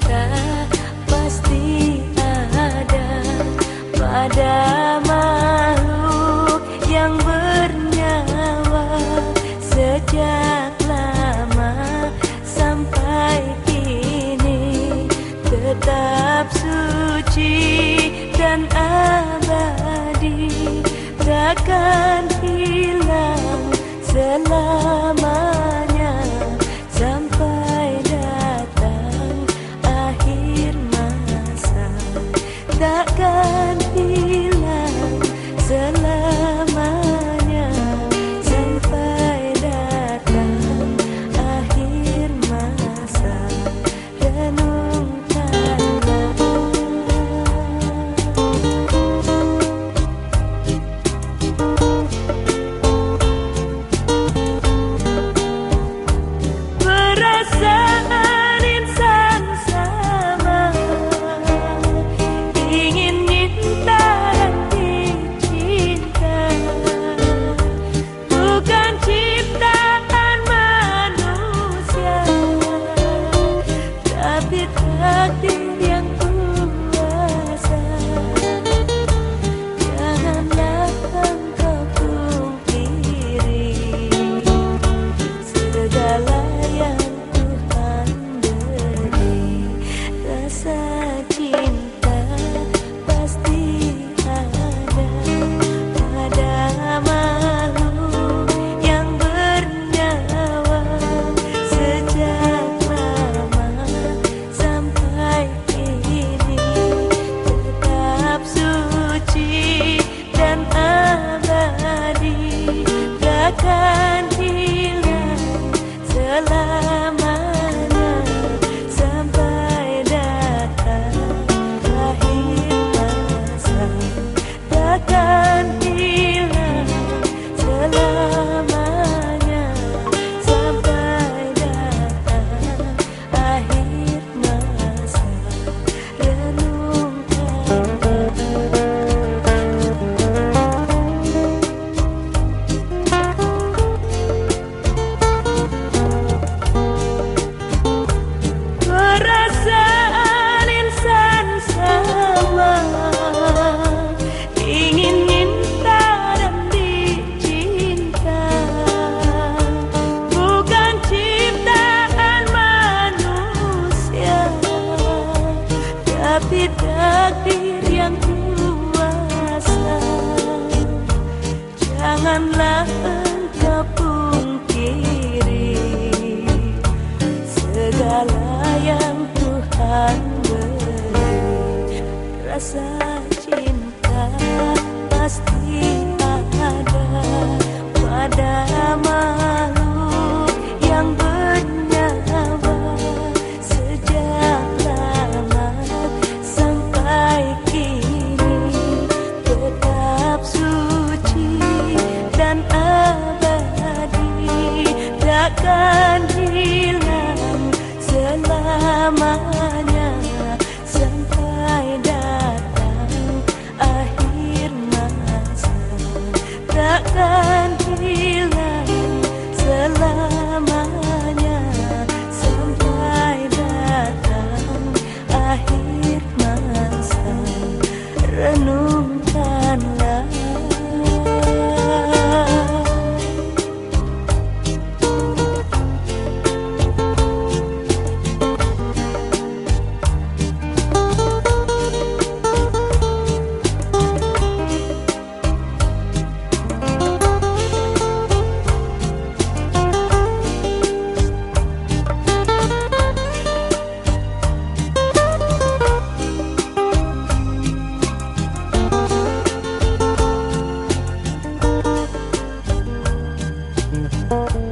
cinta pasti ada pada makhluk yang bernyawa sejak lama sampai kini. Tetap suci dan abadi takkan hilang selamanya alive. بداخلي takkan Bye.